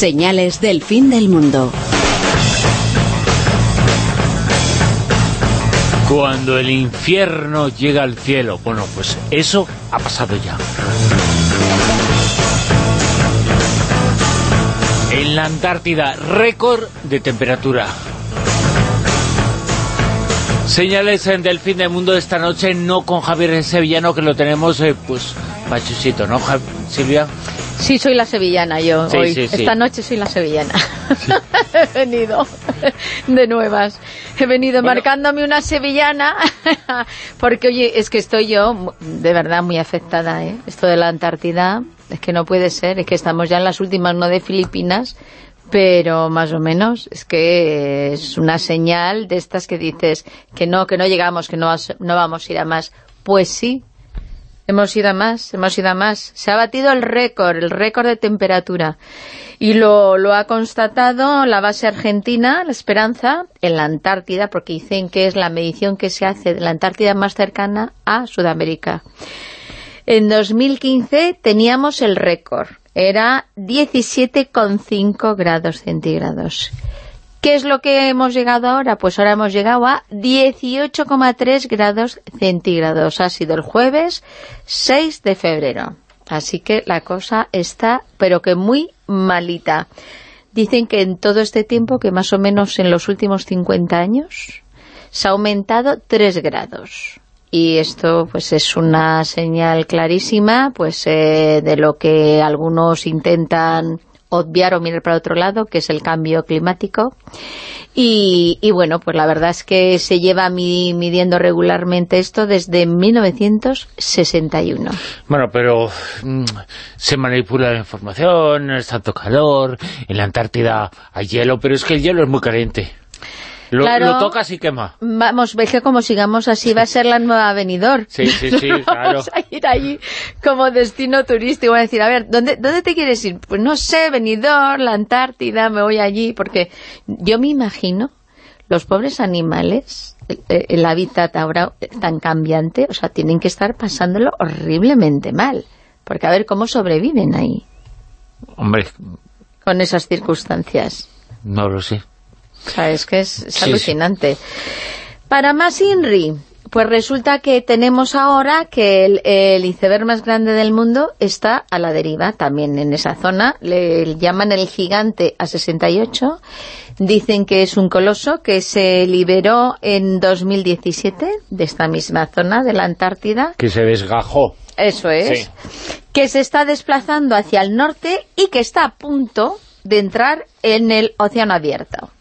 Señales del fin del mundo. Cuando el infierno llega al cielo. Bueno, pues eso ha pasado ya. En la Antártida, récord de temperatura. Señales del fin del mundo esta noche, no con Javier Sevillano, que lo tenemos, eh, pues, machuchito, ¿no, Silvia? Sí, soy la sevillana yo hoy. Esta noche soy la sevillana. He venido de nuevas. He venido marcándome una sevillana porque, oye, es que estoy yo de verdad muy afectada, ¿eh? Esto de la Antártida, es que no puede ser. Es que estamos ya en las últimas, no de Filipinas, pero más o menos es que es una señal de estas que dices que no, que no llegamos, que no, no vamos a ir a más. Pues sí, Hemos ido a más, hemos ido a más. Se ha batido el récord, el récord de temperatura. Y lo, lo ha constatado la base argentina, La Esperanza, en la Antártida, porque dicen que es la medición que se hace de la Antártida más cercana a Sudamérica. En 2015 teníamos el récord, era 17,5 grados centígrados. ¿Qué es lo que hemos llegado ahora? Pues ahora hemos llegado a 18,3 grados centígrados. Ha sido el jueves 6 de febrero. Así que la cosa está, pero que muy malita. Dicen que en todo este tiempo, que más o menos en los últimos 50 años, se ha aumentado 3 grados. Y esto pues es una señal clarísima pues eh, de lo que algunos intentan obviar o mirar para otro lado, que es el cambio climático. Y, bueno, pues la verdad es que se lleva midiendo regularmente esto desde 1961. Bueno, pero mm, se manipula la información, es tanto calor, en la Antártida hay hielo, pero es que el hielo es muy caliente. Lo, lo, tocas y quema. Vamos, ve que como sigamos así va a ser la nueva Avenidor. Sí, sí, sí, claro. Vamos a ir ahí como destino turístico. Voy a decir, a ver, ¿dónde, ¿dónde te quieres ir? Pues no sé, Benidorm, la Antártida, me voy allí, porque yo me imagino los pobres animales, el, hábitat ahora tan cambiante, o sea, tienen que estar pasándolo horriblemente mal. Porque a ver cómo sobreviven ahí. Hombre. Con esas circunstancias. No lo sé. O sea, es que es, alucinante. Para más INRI, pues resulta que tenemos ahora que el, iceberg más grande del mundo está a la deriva, también en esa zona. Le llaman el gigante A68. Dicen que es un coloso que se liberó en 2017 de esta misma zona de la Antártida. Que se desgajó. Eso es. Que se está desplazando hacia el norte y que está a punto de entrar en el océano abierto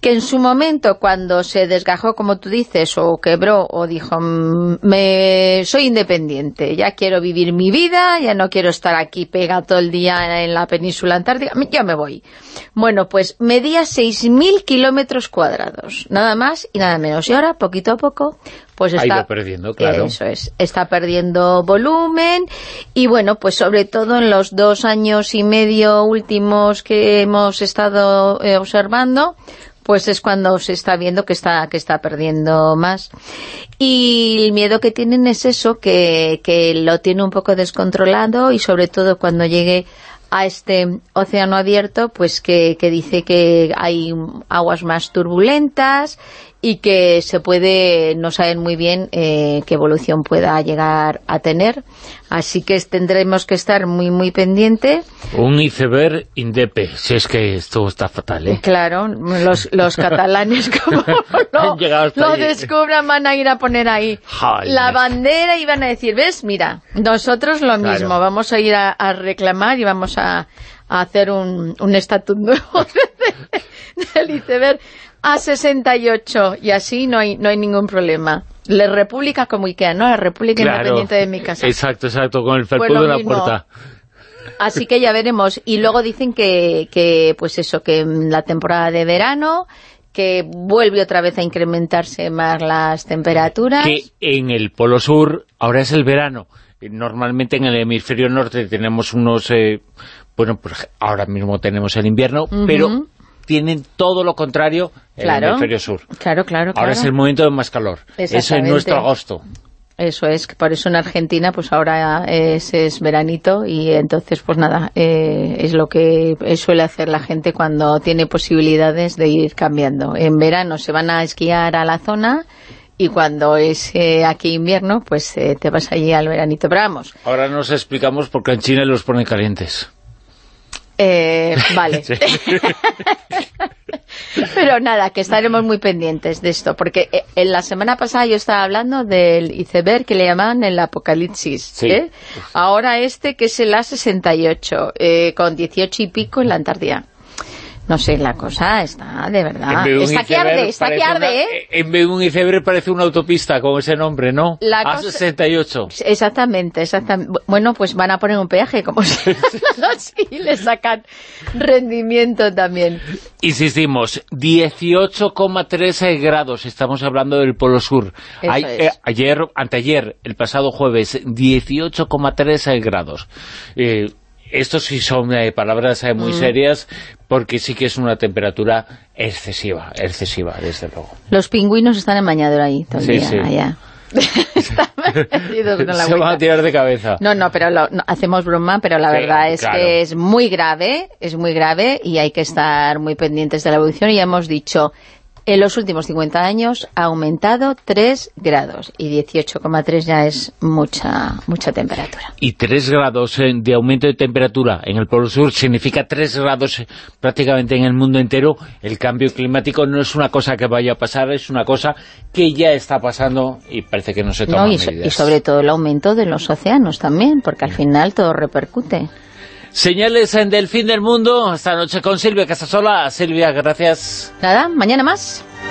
que en su momento cuando se desgajó, como tú dices, o quebró, o dijo, mm, me soy independiente, ya quiero vivir mi vida, ya no quiero estar aquí pegado todo el día en la península antártica, ya me voy. Bueno, pues medía 6.000 kilómetros cuadrados, nada más y nada menos. Y ahora, poquito a poco, pues está perdiendo, claro. Eso es, está perdiendo volumen y bueno, pues sobre todo en los dos años y medio últimos que hemos estado eh, observando, pues es cuando se está viendo que está, que está perdiendo más. Y el miedo que tienen es eso, que, que lo tiene un poco descontrolado y sobre todo cuando llegue a este océano abierto, pues que, que dice que hay aguas más turbulentas y que se puede, no saben muy bien eh, qué evolución pueda llegar a tener. Así que tendremos que estar muy, muy pendiente. Un iceberg indepe, si es que esto está fatal, ¿eh? Claro, los, los catalanes como lo, lo descubran van a ir a poner ahí la bandera y van a decir, ¿ves? Mira, nosotros lo mismo, vamos a ir a, reclamar y vamos a, hacer un, un estatus nuevo del iceberg a 68 y así no hay, no hay ningún problema. La República como Ikea, ¿no? La República Independiente de mi casa. Exacto, exacto, con el felpudo de la puerta. Así que ya veremos. Y luego dicen que, que, pues eso, que en la temporada de verano que vuelve otra vez a incrementarse más las temperaturas. Que en el Polo Sur ahora es el verano. Normalmente en el hemisferio norte tenemos unos... Eh, bueno, pues ahora mismo tenemos el invierno, pero tienen todo lo contrario en el hemisferio sur. Claro, claro, Ahora es el momento de más calor. Eso es nuestro agosto. Eso es, por eso en Argentina pues ahora es, es veranito y entonces pues nada, eh, es lo que suele hacer la gente cuando tiene posibilidades de ir cambiando. En verano se van a esquiar a la zona y cuando es eh, aquí invierno pues eh, te vas allí al veranito, pero vamos. Ahora nos explicamos por qué en China los ponen calientes. Eh, vale. Pero nada, que estaremos muy pendientes de esto, porque eh, en la semana pasada yo estaba hablando del iceberg que le llaman el apocalipsis. ¿eh? Ahora este que es el A68, eh, con 18 y pico en la Antártida. No sé, la cosa está de verdad. Está que arde, está que arde, ¿eh? En vez de un iceberg parece una autopista con ese nombre, ¿no? La A68. Exactamente, exactamente. Bueno, pues van a poner un peaje, como se así, le sacan rendimiento también. Insistimos, 18,13 grados, estamos hablando del Polo Sur. Eh, ayer, anteayer, el pasado jueves, 18,13 grados. Eh, estos sí son eh, palabras eh, muy mm. serias porque sí que es una temperatura excesiva, excesiva, desde luego. Los pingüinos están en bañador ahí todavía, sí, sí. allá. Se van a tirar de cabeza. No, no, pero hacemos broma, pero la verdad es que es muy grave, es muy grave y hay que estar muy pendientes de la evolución y ya hemos dicho en los últimos 50 años ha aumentado 3 grados y 18,3 ya es mucha mucha temperatura. Y 3 grados eh, de aumento de temperatura en el Polo Sur significa 3 grados eh, prácticamente en el mundo entero. El cambio climático no es una cosa que vaya a pasar, es una cosa que ya está pasando y parece que no se toma y, y sobre todo el aumento de los océanos también, porque al final todo repercute. Señales del fin del mundo. Esta noche con Silvia Casasola. Silvia, gracias. Nada, mañana más.